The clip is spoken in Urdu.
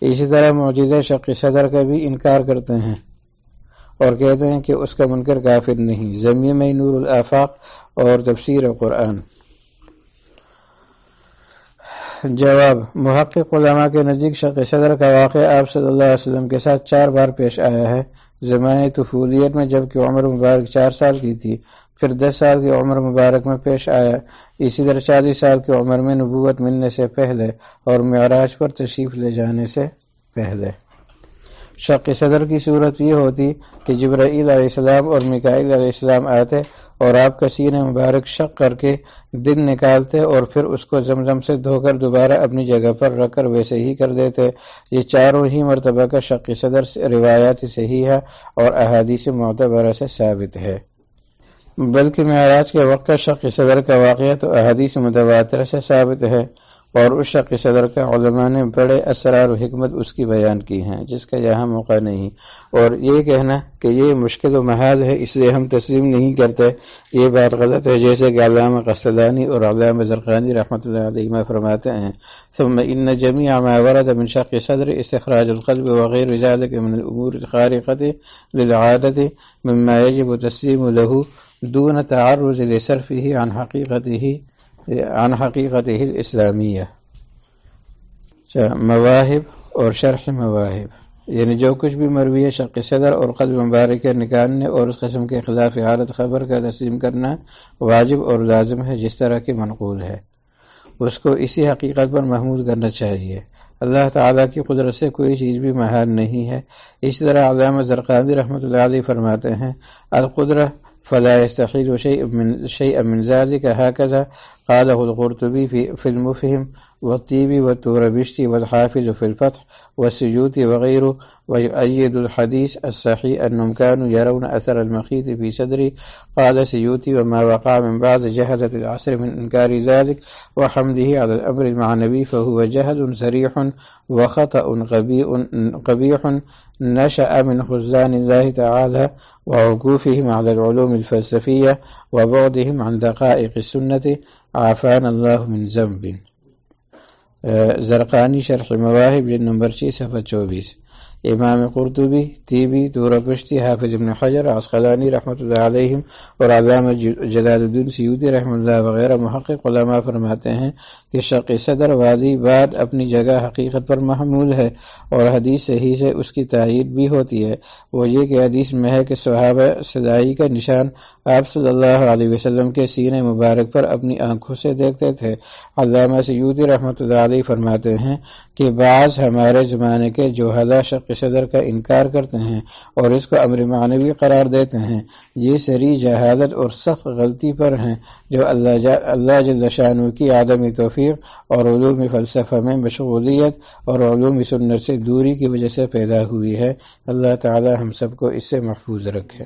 اسی طرح معجزہ شق صدر کا بھی انکار کرتے ہیں اور کہتے ہیں کہ اس کا منکر کافر نہیں۔ زمین میں نور الافاق اور تفسیر قرآن۔ جواب، محقق علماء کے نزدیک شق صدر کا واقعہ آپ صلی اللہ علیہ وسلم کے ساتھ چار بار پیش آیا ہے۔ زمانے طفولیت میں جبکہ عمر مبارک چار سال کی تھی، پھر دس سال کی عمر مبارک میں پیش آیا۔ اسی طرح چالیس سال کی عمر میں نبوت ملنے سے پہلے اور معراج پر تشریف لے جانے سے پہلے۔ شق صدر کی صورت یہ ہوتی کہ جبرائیل علیہ السلام اور مکائل علیہ السلام آتے اور آپ کا مبارک شق کر کے دن نکالتے اور پھر اس کو زمزم سے دھو کر دوبارہ اپنی جگہ پر رکھ کر ویسے ہی کر دیتے۔ یہ چاروں ہی مرتبہ کا شق صدر روایات سے ہی ہے اور احادیث معتبرہ سے ثابت ہے۔ بلکہ معراج کے وقت کا شق صدر کا واقعہ تو احادیث متواتر سے ثابت ہے۔ اور اس شق صدر کا علماء نے بڑے اسرار و حکمت اس کی بیان کی ہیں، جس کا یہاں موقع نہیں۔ اور یہ کہنا کہ یہ مشکل و محاذ ہے، اس لیے ہم تسلیم نہیں کرتے۔ یہ بات غلط ہے، جیسے کہ علامہ قصدانی اور علامہ زرقانی رحمۃ اللہ علیہ فرماتے ہیں۔ ثم ان جميع ما ورد من شق صدر استخراج القلب وغير ذلك من الامور الخارقه للعاده مما يجب تسليم له دون تعرض لصرفه عن حقيقته عن حقیقت اسلامیہ اچھا، مواہب اور شرح مواہب. یعنی جو کچھ بھی مروی شق صدر اور قلب مبارک نکالنے اور اس قسم کے خلاف حالت خبر کا تسلیم کرنا واجب اور لازم ہے، جس طرح کی منقول ہے۔ اس کو اسی حقیقت پر محمود کرنا چاہیے۔ اللہ تعالیٰ کی قدرت سے کوئی چیز بھی محال نہیں ہے۔ اسی طرح علامہ زرقانی رحمۃ اللہ علیہ فرماتے ہیں، القدرہ فلا يستحيل شيء من شيء من ذلك هكذا قاله القرطبي في في المفهم والطيبي والتوربشتي والحافظ في الفتح والسجود وغيره، ويؤيد الحديث الصحيح أنهم كانوا يرون أثر المخيط في صدري قال سيوتي وما وقع من بعض جهدة العصر من إنكار ذلك وحمده على الأمر المعنوي فهو جهد سريح وخطأ قبيح نشأ من خزان الله تعالى وعقوفهم على العلوم الفلسفية وبعدهم عن دقائق السنة عافان اللہ من ذنب. زرقانی شرح مواہب جن نمبر چھ صفحہ چوبیس. امام قرطبی، طیبی تور پشتی حافظ ابن حجر، عسقلانی رحمۃ اللہ علیہم اور علامہ جلال الدین سیودی رحمۃ اللہ وغیرہ محقق علماء فرماتے ہیں کہ شق صدر واضح بعد اپنی جگہ حقیقت پر محمول ہے اور حدیث صحیح سے اس کی تائید بھی ہوتی ہے۔ وہ یہ کہ حدیث میں ہے کہ صحابہ صدائی کا نشان آپ صلی اللہ علیہ وسلم کے سین مبارک پر اپنی آنکھوں سے دیکھتے تھے۔ علامہ سیودی رحمۃ اللہ علیہ فرماتے ہیں کہ بعض ہمارے زمانے کے جو شق صدر کا انکار کرتے ہیں اور اس کو امر معنوی قرار دیتے ہیں۔ یہ سری جہادت اور سخت غلطی پر ہیں جو اللہ اللہ جل شانو کی عدم توفیق اور علوم فلسفہ میں مشغولیت اور علوم سنت سے دوری کی وجہ سے پیدا ہوئی ہے۔ اللہ تعالی ہم سب کو اس سے محفوظ رکھے۔